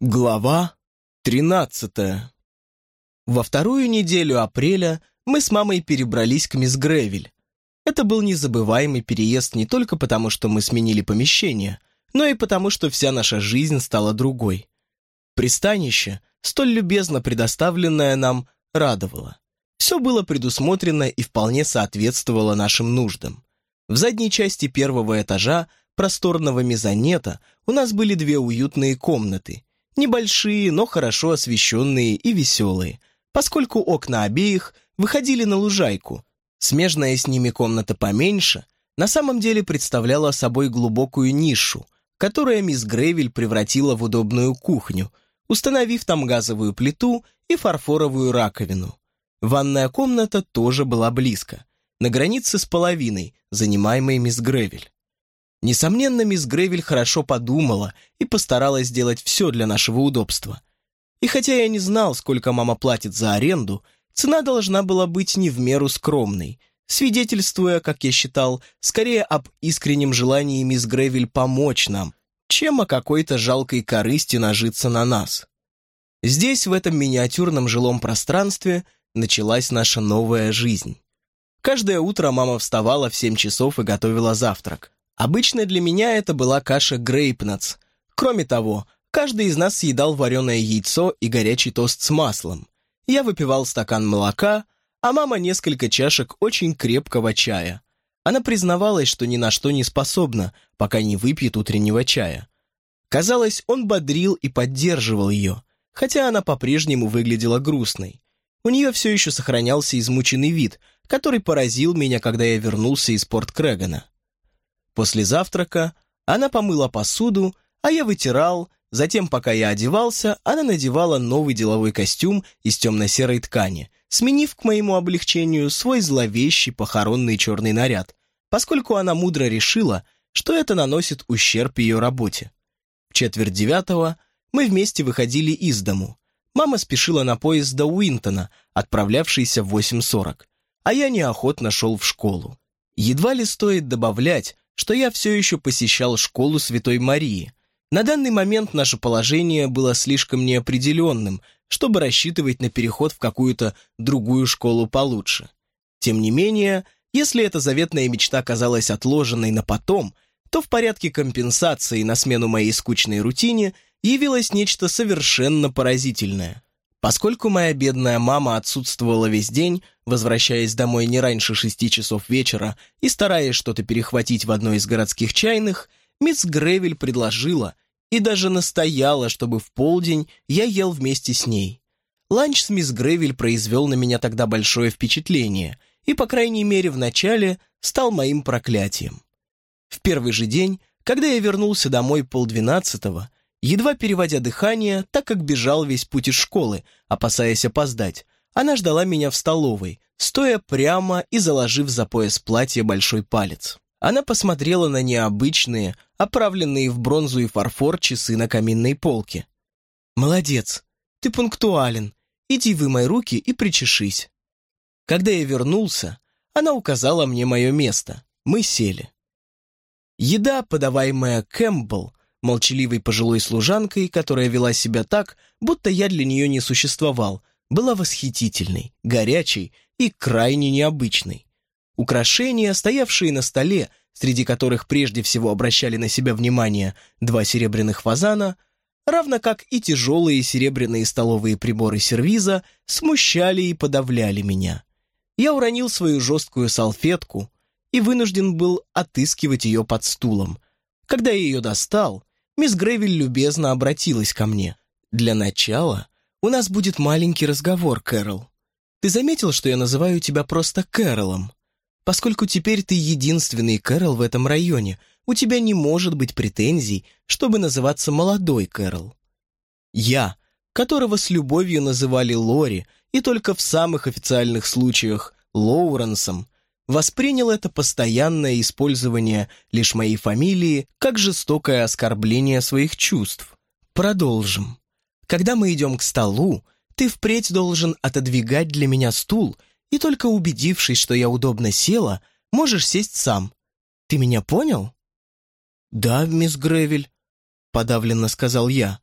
Глава тринадцатая. Во вторую неделю апреля мы с мамой перебрались к мисс Гревель. Это был незабываемый переезд не только потому, что мы сменили помещение, но и потому, что вся наша жизнь стала другой. Пристанище, столь любезно предоставленное нам, радовало. Все было предусмотрено и вполне соответствовало нашим нуждам. В задней части первого этажа просторного мезонета у нас были две уютные комнаты, небольшие, но хорошо освещенные и веселые, поскольку окна обеих выходили на лужайку. Смежная с ними комната поменьше на самом деле представляла собой глубокую нишу, которую мисс Грейвель превратила в удобную кухню, установив там газовую плиту и фарфоровую раковину. Ванная комната тоже была близко, на границе с половиной, занимаемой мисс Гревель. Несомненно, мисс Гревель хорошо подумала и постаралась сделать все для нашего удобства. И хотя я не знал, сколько мама платит за аренду, цена должна была быть не в меру скромной, свидетельствуя, как я считал, скорее об искреннем желании мисс Гревель помочь нам, чем о какой-то жалкой корысти нажиться на нас. Здесь, в этом миниатюрном жилом пространстве, началась наша новая жизнь. Каждое утро мама вставала в семь часов и готовила завтрак. Обычно для меня это была каша грейпнатс. Кроме того, каждый из нас съедал вареное яйцо и горячий тост с маслом. Я выпивал стакан молока, а мама несколько чашек очень крепкого чая. Она признавалась, что ни на что не способна, пока не выпьет утреннего чая. Казалось, он бодрил и поддерживал ее, хотя она по-прежнему выглядела грустной. У нее все еще сохранялся измученный вид, который поразил меня, когда я вернулся из порт Крэгана. После завтрака она помыла посуду, а я вытирал, затем, пока я одевался, она надевала новый деловой костюм из темно-серой ткани, сменив к моему облегчению свой зловещий похоронный черный наряд, поскольку она мудро решила, что это наносит ущерб ее работе. В четверть девятого мы вместе выходили из дому. Мама спешила на поезд до Уинтона, отправлявшийся в 8.40, а я неохотно шел в школу. Едва ли стоит добавлять, что я все еще посещал школу Святой Марии. На данный момент наше положение было слишком неопределенным, чтобы рассчитывать на переход в какую-то другую школу получше. Тем не менее, если эта заветная мечта казалась отложенной на потом, то в порядке компенсации на смену моей скучной рутине явилось нечто совершенно поразительное. Поскольку моя бедная мама отсутствовала весь день, возвращаясь домой не раньше шести часов вечера и стараясь что-то перехватить в одной из городских чайных, мисс Гревель предложила и даже настояла, чтобы в полдень я ел вместе с ней. Ланч с мисс Гревель произвел на меня тогда большое впечатление и, по крайней мере, в начале стал моим проклятием. В первый же день, когда я вернулся домой полдвенадцатого, Едва переводя дыхание, так как бежал весь путь из школы, опасаясь опоздать, она ждала меня в столовой, стоя прямо и заложив за пояс платья большой палец. Она посмотрела на необычные, оправленные в бронзу и фарфор часы на каминной полке. «Молодец, ты пунктуален. Иди вымой руки и причешись». Когда я вернулся, она указала мне мое место. Мы сели. Еда, подаваемая Кэмпбелл, молчаливой пожилой служанкой, которая вела себя так, будто я для нее не существовал, была восхитительной, горячей и крайне необычной. Украшения, стоявшие на столе, среди которых прежде всего обращали на себя внимание два серебряных фазана, равно как и тяжелые серебряные столовые приборы сервиза, смущали и подавляли меня. Я уронил свою жесткую салфетку и вынужден был отыскивать ее под стулом. Когда я ее достал, мисс Грейвель любезно обратилась ко мне. «Для начала у нас будет маленький разговор, Кэрол. Ты заметил, что я называю тебя просто Кэролом? Поскольку теперь ты единственный Кэрол в этом районе, у тебя не может быть претензий, чтобы называться молодой Кэрол. Я, которого с любовью называли Лори, и только в самых официальных случаях Лоуренсом, воспринял это постоянное использование лишь моей фамилии как жестокое оскорбление своих чувств. Продолжим. Когда мы идем к столу, ты впредь должен отодвигать для меня стул, и только убедившись, что я удобно села, можешь сесть сам. Ты меня понял? «Да, мисс Гревель», — подавленно сказал я.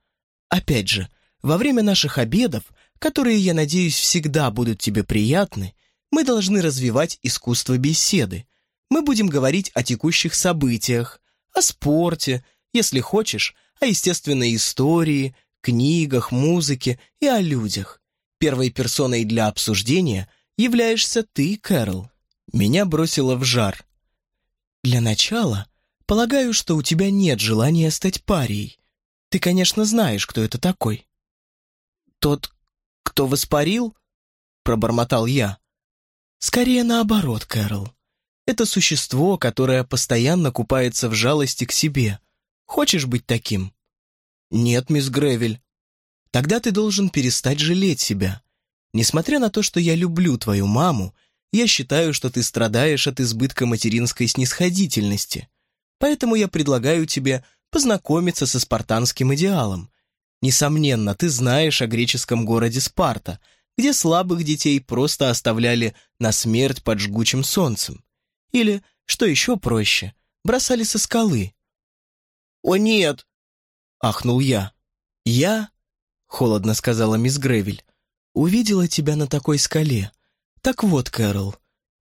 Опять же, во время наших обедов, которые, я надеюсь, всегда будут тебе приятны, мы должны развивать искусство беседы. Мы будем говорить о текущих событиях, о спорте, если хочешь, о естественной истории, книгах, музыке и о людях. Первой персоной для обсуждения являешься ты, Кэрол. Меня бросило в жар. Для начала, полагаю, что у тебя нет желания стать парией. Ты, конечно, знаешь, кто это такой. Тот, кто воспарил? Пробормотал я. Скорее наоборот, Кэрол. Это существо, которое постоянно купается в жалости к себе. Хочешь быть таким? Нет, мисс Гревель. Тогда ты должен перестать жалеть себя. Несмотря на то, что я люблю твою маму, я считаю, что ты страдаешь от избытка материнской снисходительности. Поэтому я предлагаю тебе познакомиться со спартанским идеалом. Несомненно, ты знаешь о греческом городе Спарта, где слабых детей просто оставляли на смерть под жгучим солнцем. Или, что еще проще, бросали со скалы. «О нет!» — ахнул я. «Я?» — холодно сказала мисс Гревель. «Увидела тебя на такой скале. Так вот, Кэрол,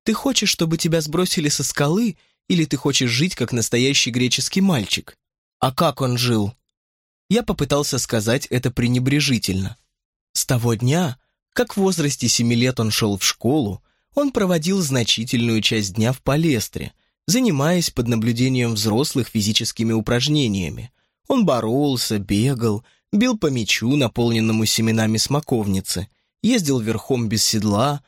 ты хочешь, чтобы тебя сбросили со скалы, или ты хочешь жить, как настоящий греческий мальчик? А как он жил?» Я попытался сказать это пренебрежительно. С того дня, как в возрасте семи лет он шел в школу, он проводил значительную часть дня в палестре, занимаясь под наблюдением взрослых физическими упражнениями. Он боролся, бегал, бил по мячу, наполненному семенами смоковницы, ездил верхом без седла,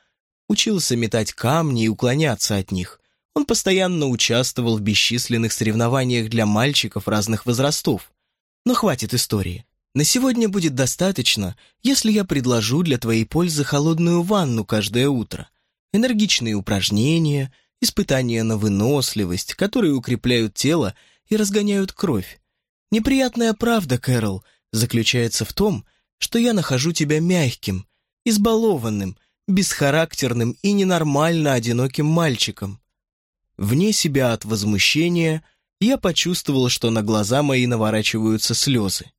учился метать камни и уклоняться от них. Он постоянно участвовал в бесчисленных соревнованиях для мальчиков разных возрастов. Но хватит истории. На сегодня будет достаточно, если я предложу для твоей пользы холодную ванну каждое утро, энергичные упражнения, испытания на выносливость, которые укрепляют тело и разгоняют кровь. Неприятная правда, Кэрол, заключается в том, что я нахожу тебя мягким, избалованным, бесхарактерным и ненормально одиноким мальчиком. Вне себя от возмущения я почувствовал, что на глаза мои наворачиваются слезы.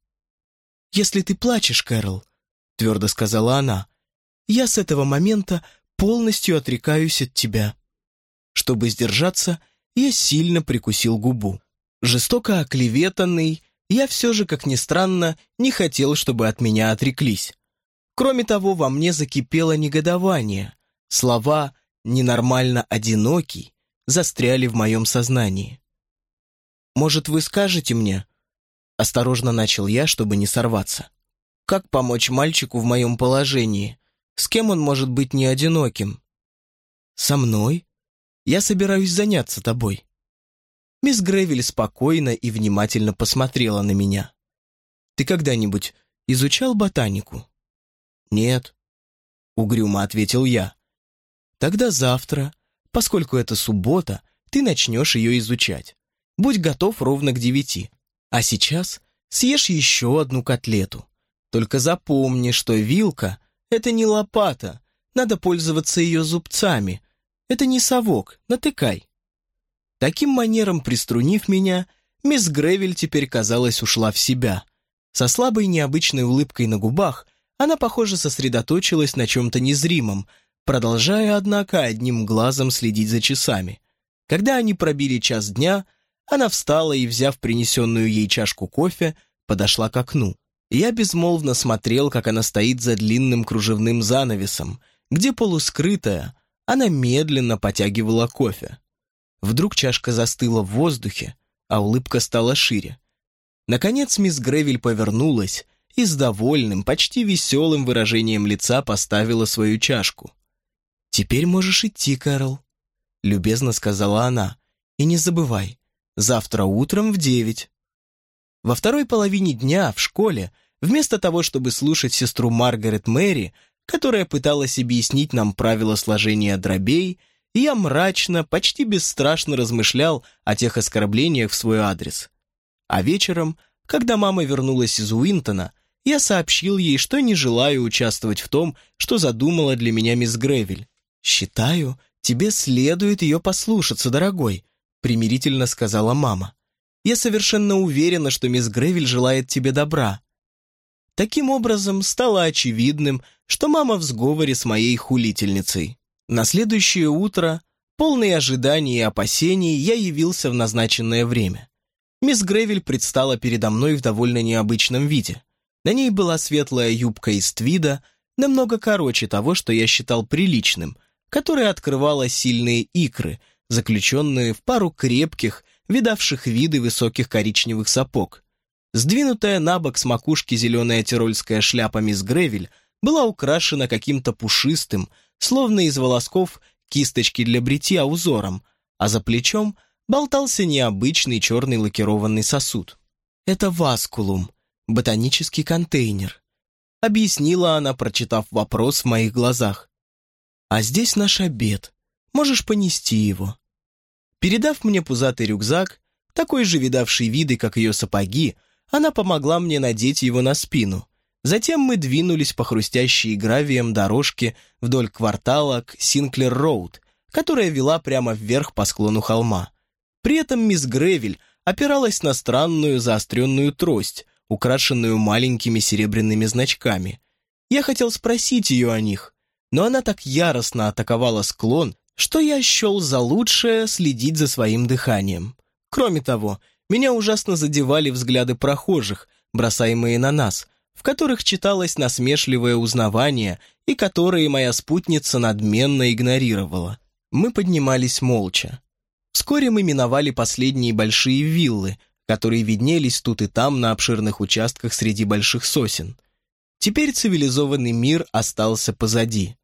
«Если ты плачешь, Кэрол», — твердо сказала она, — «я с этого момента полностью отрекаюсь от тебя». Чтобы сдержаться, я сильно прикусил губу. Жестоко оклеветанный, я все же, как ни странно, не хотел, чтобы от меня отреклись. Кроме того, во мне закипело негодование. Слова «ненормально одинокий» застряли в моем сознании. «Может, вы скажете мне?» Осторожно начал я, чтобы не сорваться. «Как помочь мальчику в моем положении? С кем он может быть не одиноким?» «Со мной? Я собираюсь заняться тобой». Мисс Гревель спокойно и внимательно посмотрела на меня. «Ты когда-нибудь изучал ботанику?» «Нет», — угрюмо ответил я. «Тогда завтра, поскольку это суббота, ты начнешь ее изучать. Будь готов ровно к девяти. А сейчас съешь еще одну котлету. Только запомни, что вилка — это не лопата, надо пользоваться ее зубцами. Это не совок, натыкай». Таким манером приструнив меня, мисс Гревель теперь, казалось, ушла в себя. Со слабой необычной улыбкой на губах она, похоже, сосредоточилась на чем-то незримом, продолжая, однако, одним глазом следить за часами. Когда они пробили час дня, она встала и, взяв принесенную ей чашку кофе, подошла к окну. Я безмолвно смотрел, как она стоит за длинным кружевным занавесом, где полускрытая, она медленно потягивала кофе. Вдруг чашка застыла в воздухе, а улыбка стала шире. Наконец мисс Гревель повернулась и с довольным, почти веселым выражением лица поставила свою чашку. «Теперь можешь идти, Кэрол», — любезно сказала она. «И не забывай, завтра утром в девять». Во второй половине дня в школе, вместо того, чтобы слушать сестру Маргарет Мэри, которая пыталась объяснить нам правила сложения дробей, я мрачно, почти бесстрашно размышлял о тех оскорблениях в свой адрес. А вечером, когда мама вернулась из Уинтона, я сообщил ей, что не желаю участвовать в том, что задумала для меня мисс Гревель. «Считаю, тебе следует ее послушаться, дорогой», примирительно сказала мама. «Я совершенно уверена, что мисс Гревель желает тебе добра». Таким образом, стало очевидным, что мама в сговоре с моей хулительницей. На следующее утро, полный ожиданий и опасений, я явился в назначенное время. Мисс Гревель предстала передо мной в довольно необычном виде. На ней была светлая юбка из твида, намного короче того, что я считал приличным, которая открывала сильные икры, заключенные в пару крепких, видавших виды высоких коричневых сапог. Сдвинутая на бок с макушки зеленая тирольская шляпа мисс Гревель была украшена каким-то пушистым, словно из волосков кисточки для бритья узором, а за плечом болтался необычный черный лакированный сосуд. «Это васкулум, ботанический контейнер», объяснила она, прочитав вопрос в моих глазах. «А здесь наш обед. Можешь понести его». Передав мне пузатый рюкзак, такой же видавший виды, как ее сапоги, она помогла мне надеть его на спину. Затем мы двинулись по хрустящей гравием дорожке вдоль квартала к Синклер-Роуд, которая вела прямо вверх по склону холма. При этом мисс Гревель опиралась на странную заостренную трость, украшенную маленькими серебряными значками. Я хотел спросить ее о них, но она так яростно атаковала склон, что я счел за лучшее следить за своим дыханием. Кроме того, меня ужасно задевали взгляды прохожих, бросаемые на нас, в которых читалось насмешливое узнавание и которые моя спутница надменно игнорировала. Мы поднимались молча. Вскоре мы миновали последние большие виллы, которые виднелись тут и там на обширных участках среди больших сосен. Теперь цивилизованный мир остался позади.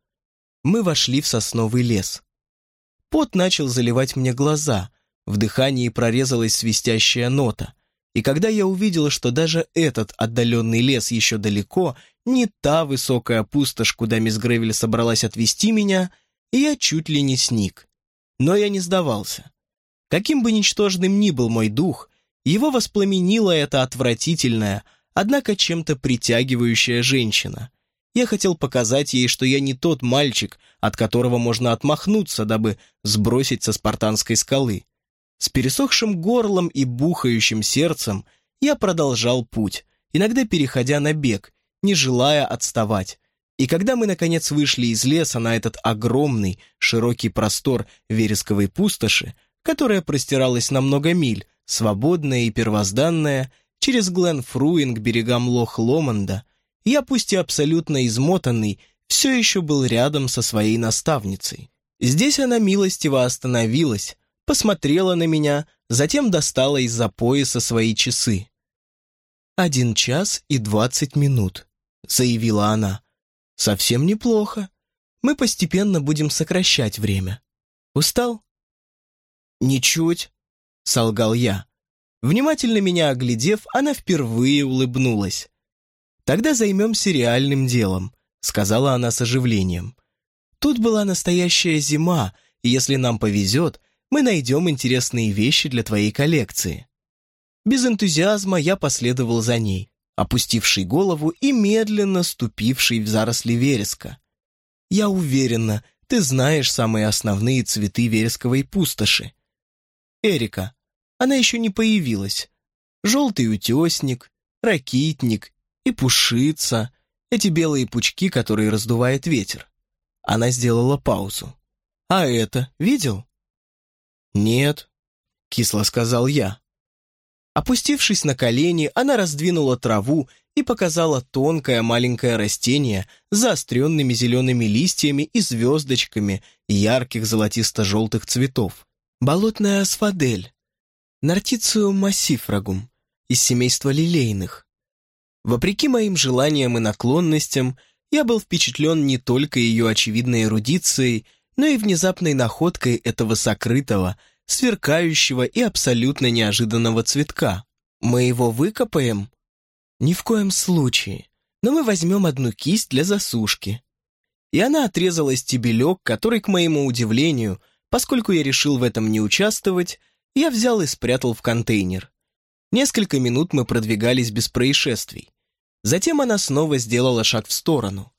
Мы вошли в сосновый лес. Пот начал заливать мне глаза, в дыхании прорезалась свистящая нота. И когда я увидела, что даже этот отдаленный лес еще далеко, не та высокая пустошь, куда мисс Гревель собралась отвезти меня, я чуть ли не сник. Но я не сдавался. Каким бы ничтожным ни был мой дух, его воспламенила эта отвратительная, однако чем-то притягивающая женщина. Я хотел показать ей, что я не тот мальчик, от которого можно отмахнуться, дабы сбросить со спартанской скалы. С пересохшим горлом и бухающим сердцем я продолжал путь, иногда переходя на бег, не желая отставать. И когда мы, наконец, вышли из леса на этот огромный, широкий простор вересковой пустоши, которая простиралась на много миль, свободная и первозданная, через Гленфруин к берегам Лох-Ломанда, я, пусть и абсолютно измотанный, все еще был рядом со своей наставницей. Здесь она милостиво остановилась, посмотрела на меня, затем достала из-за пояса свои часы. «Один час и двадцать минут», — заявила она. «Совсем неплохо. Мы постепенно будем сокращать время. Устал?» «Ничуть», — солгал я. Внимательно меня оглядев, она впервые улыбнулась. «Тогда займемся реальным делом», — сказала она с оживлением. «Тут была настоящая зима, и если нам повезет, мы найдем интересные вещи для твоей коллекции». Без энтузиазма я последовал за ней, опустивший голову и медленно ступивший в заросли вереска. «Я уверена, ты знаешь самые основные цветы вересковой пустоши. Эрика, она еще не появилась. Желтый утесник, ракитник и пушица, эти белые пучки, которые раздувает ветер. Она сделала паузу. «А это, видел?» «Нет», — кисло сказал я. Опустившись на колени, она раздвинула траву и показала тонкое маленькое растение с заостренными зелеными листьями и звездочками ярких золотисто-желтых цветов. Болотная асфадель, нартициум массифрагум, из семейства лилейных. Вопреки моим желаниям и наклонностям, я был впечатлен не только ее очевидной эрудицией, но и внезапной находкой этого сокрытого, сверкающего и абсолютно неожиданного цветка. Мы его выкопаем? Ни в коем случае. Но мы возьмем одну кисть для засушки. И она отрезала стебелек, который, к моему удивлению, поскольку я решил в этом не участвовать, я взял и спрятал в контейнер. Несколько минут мы продвигались без происшествий. Затем она снова сделала шаг в сторону.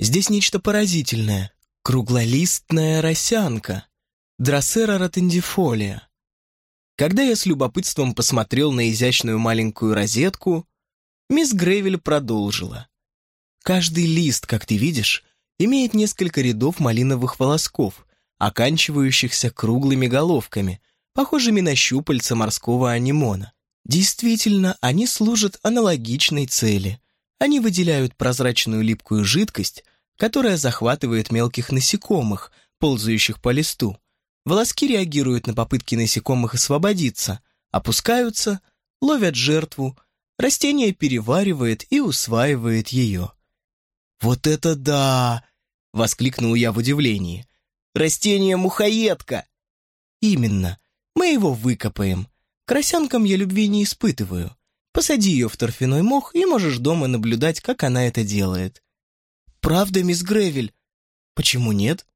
Здесь нечто поразительное. Круглолистная росянка. Дроссера ротендифолия. Когда я с любопытством посмотрел на изящную маленькую розетку, Мисс Грейвель продолжила. Каждый лист, как ты видишь, имеет несколько рядов малиновых волосков, оканчивающихся круглыми головками, похожими на щупальца морского анимона. Действительно, они служат аналогичной цели. Они выделяют прозрачную липкую жидкость, которая захватывает мелких насекомых, ползающих по листу. Волоски реагируют на попытки насекомых освободиться, опускаются, ловят жертву, растение переваривает и усваивает ее. «Вот это да!» — воскликнул я в удивлении. «Растение-мухоедка!» «Именно. Мы его выкопаем. Красянкам я любви не испытываю. Посади ее в торфяной мох и можешь дома наблюдать, как она это делает». «Правда, мисс Гревель?» «Почему нет?»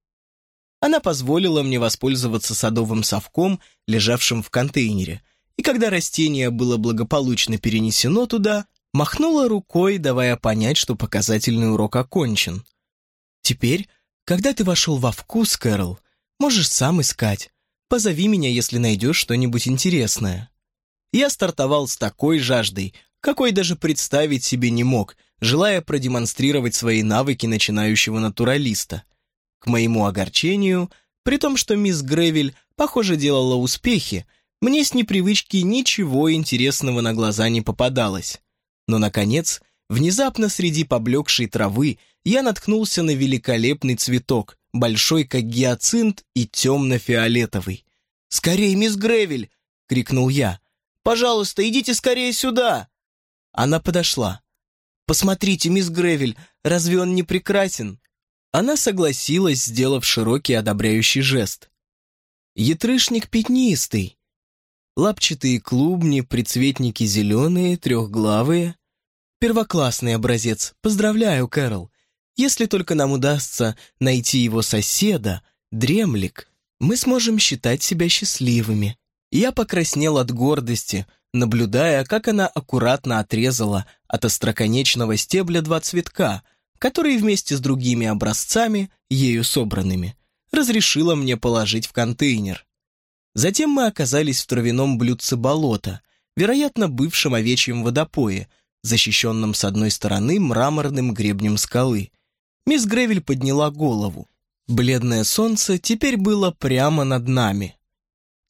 Она позволила мне воспользоваться садовым совком, лежавшим в контейнере, и когда растение было благополучно перенесено туда, махнула рукой, давая понять, что показательный урок окончен. «Теперь, когда ты вошел во вкус, Кэрол, можешь сам искать. Позови меня, если найдешь что-нибудь интересное». Я стартовал с такой жаждой, какой даже представить себе не мог, желая продемонстрировать свои навыки начинающего натуралиста. К моему огорчению, при том, что мисс Гревель, похоже, делала успехи, мне с непривычки ничего интересного на глаза не попадалось. Но, наконец, внезапно среди поблекшей травы я наткнулся на великолепный цветок, большой как гиацинт и темно-фиолетовый. «Скорей, мисс Гревель!» — крикнул я. «Пожалуйста, идите скорее сюда!» Она подошла. «Посмотрите, мисс Гревель, разве он не прекрасен?» Она согласилась, сделав широкий одобряющий жест. «Ятрышник пятнистый, лапчатые клубни, прицветники зеленые, трехглавые. Первоклассный образец. Поздравляю, Кэрол. Если только нам удастся найти его соседа, дремлик, мы сможем считать себя счастливыми. Я покраснел от гордости, наблюдая, как она аккуратно отрезала от остроконечного стебля два цветка, которые вместе с другими образцами, ею собранными, разрешила мне положить в контейнер. Затем мы оказались в травяном блюдце болота, вероятно, бывшем овечьем водопое, защищенном с одной стороны мраморным гребнем скалы. Мисс Гревель подняла голову. Бледное солнце теперь было прямо над нами.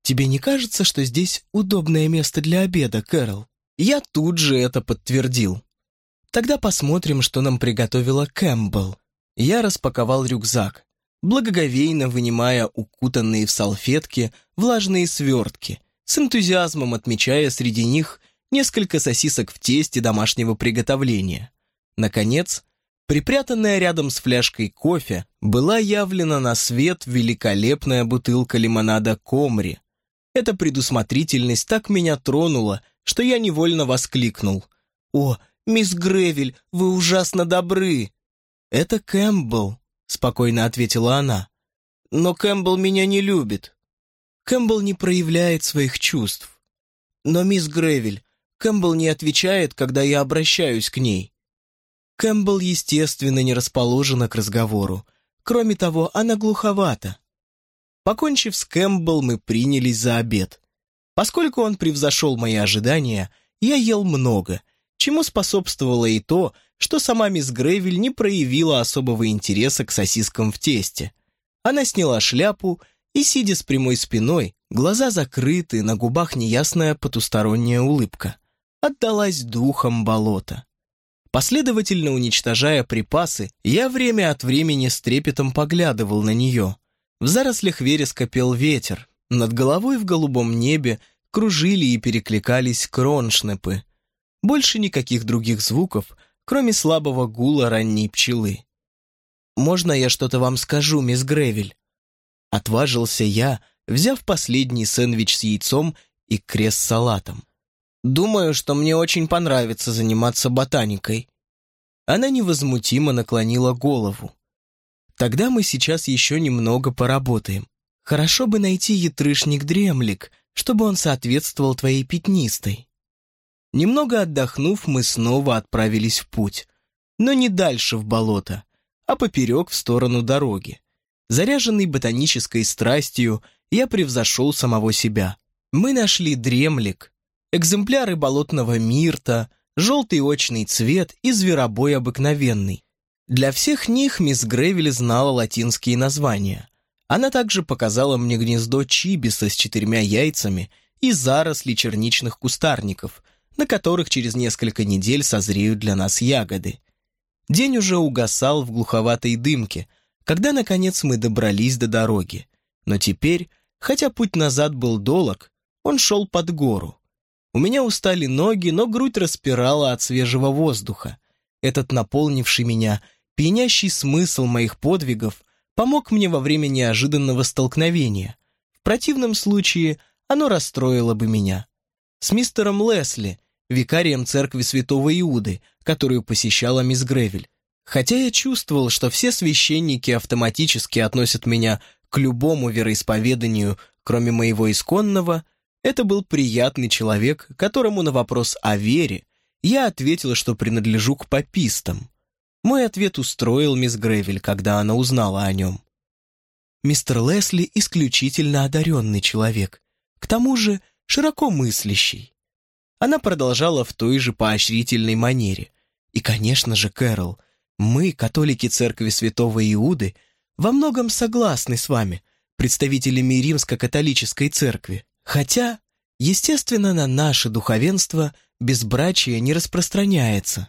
«Тебе не кажется, что здесь удобное место для обеда, Кэрол?» Я тут же это подтвердил. «Тогда посмотрим, что нам приготовила Кэмпбелл». Я распаковал рюкзак благоговейно вынимая укутанные в салфетки влажные свертки, с энтузиазмом отмечая среди них несколько сосисок в тесте домашнего приготовления. Наконец, припрятанная рядом с фляжкой кофе, была явлена на свет великолепная бутылка лимонада «Комри». Эта предусмотрительность так меня тронула, что я невольно воскликнул. «О, мисс Грейвиль, вы ужасно добры!» «Это Кэмпбелл», спокойно ответила она. «Но Кэмпбелл меня не любит. Кэмпбелл не проявляет своих чувств. Но мисс Грейвиль, Кэмпбелл не отвечает, когда я обращаюсь к ней. Кэмпбелл, естественно, не расположена к разговору. Кроме того, она глуховата. Покончив с Кэмпбелл, мы принялись за обед. Поскольку он превзошел мои ожидания, я ел много, чему способствовало и то, что сама мисс Грейвиль не проявила особого интереса к сосискам в тесте. Она сняла шляпу и, сидя с прямой спиной, глаза закрыты, на губах неясная потусторонняя улыбка, отдалась духом болота. Последовательно уничтожая припасы, я время от времени с трепетом поглядывал на нее. В зарослях вереска пел ветер, над головой в голубом небе кружили и перекликались кроншнепы. Больше никаких других звуков — кроме слабого гула ранней пчелы. «Можно я что-то вам скажу, мисс Гревель?» Отважился я, взяв последний сэндвич с яйцом и крест салатом. «Думаю, что мне очень понравится заниматься ботаникой». Она невозмутимо наклонила голову. «Тогда мы сейчас еще немного поработаем. Хорошо бы найти ятрышник-дремлик, чтобы он соответствовал твоей пятнистой. Немного отдохнув, мы снова отправились в путь. Но не дальше в болото, а поперек в сторону дороги. Заряженный ботанической страстью, я превзошел самого себя. Мы нашли дремлик, экземпляры болотного мирта, желтый очный цвет и зверобой обыкновенный. Для всех них мисс Гревель знала латинские названия. Она также показала мне гнездо чибиса с четырьмя яйцами и заросли черничных кустарников, на которых через несколько недель созреют для нас ягоды. День уже угасал в глуховатой дымке, когда, наконец, мы добрались до дороги. Но теперь, хотя путь назад был долог, он шел под гору. У меня устали ноги, но грудь распирала от свежего воздуха. Этот наполнивший меня, пьянящий смысл моих подвигов помог мне во время неожиданного столкновения. В противном случае оно расстроило бы меня. С мистером Лесли, викарием церкви святого Иуды, которую посещала мисс Гревель. Хотя я чувствовал, что все священники автоматически относят меня к любому вероисповеданию, кроме моего исконного, это был приятный человек, которому на вопрос о вере я ответил, что принадлежу к папистам. Мой ответ устроил мисс Гревель, когда она узнала о нем. Мистер Лесли исключительно одаренный человек, к тому же широко мыслящий. Она продолжала в той же поощрительной манере. И, конечно же, Кэрол, мы, католики церкви святого Иуды, во многом согласны с вами, представителями римско-католической церкви. Хотя, естественно, на наше духовенство безбрачие не распространяется.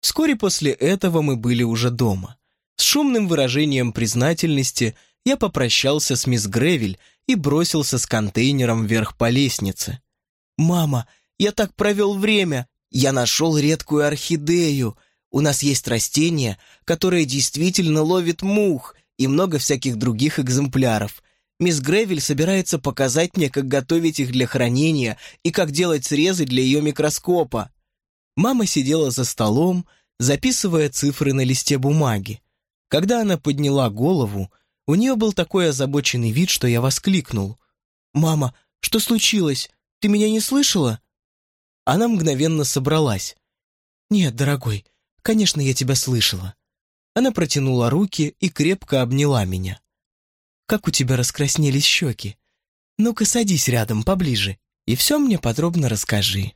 Вскоре после этого мы были уже дома. С шумным выражением признательности я попрощался с мисс Гревель и бросился с контейнером вверх по лестнице. «Мама, я так провел время! Я нашел редкую орхидею! У нас есть растение, которое действительно ловит мух, и много всяких других экземпляров. Мисс Гревель собирается показать мне, как готовить их для хранения и как делать срезы для ее микроскопа. Мама сидела за столом, записывая цифры на листе бумаги. Когда она подняла голову, у нее был такой озабоченный вид, что я воскликнул. «Мама, что случилось? Ты меня не слышала?» Она мгновенно собралась. «Нет, дорогой, конечно, я тебя слышала». Она протянула руки и крепко обняла меня. «Как у тебя раскраснелись щеки? Ну-ка садись рядом, поближе, и все мне подробно расскажи».